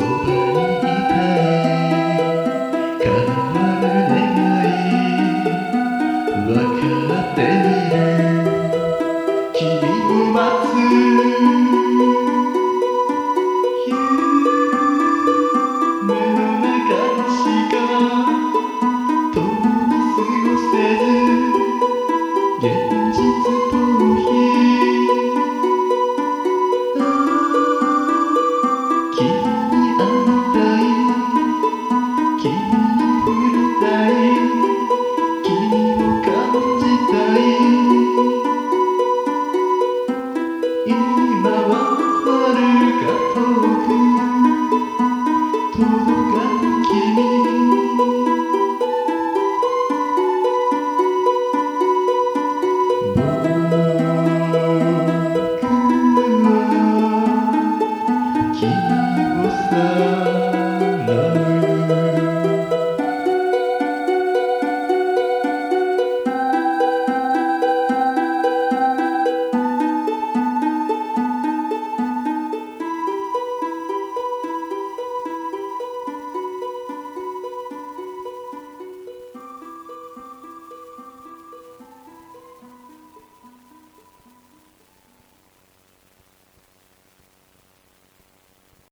show.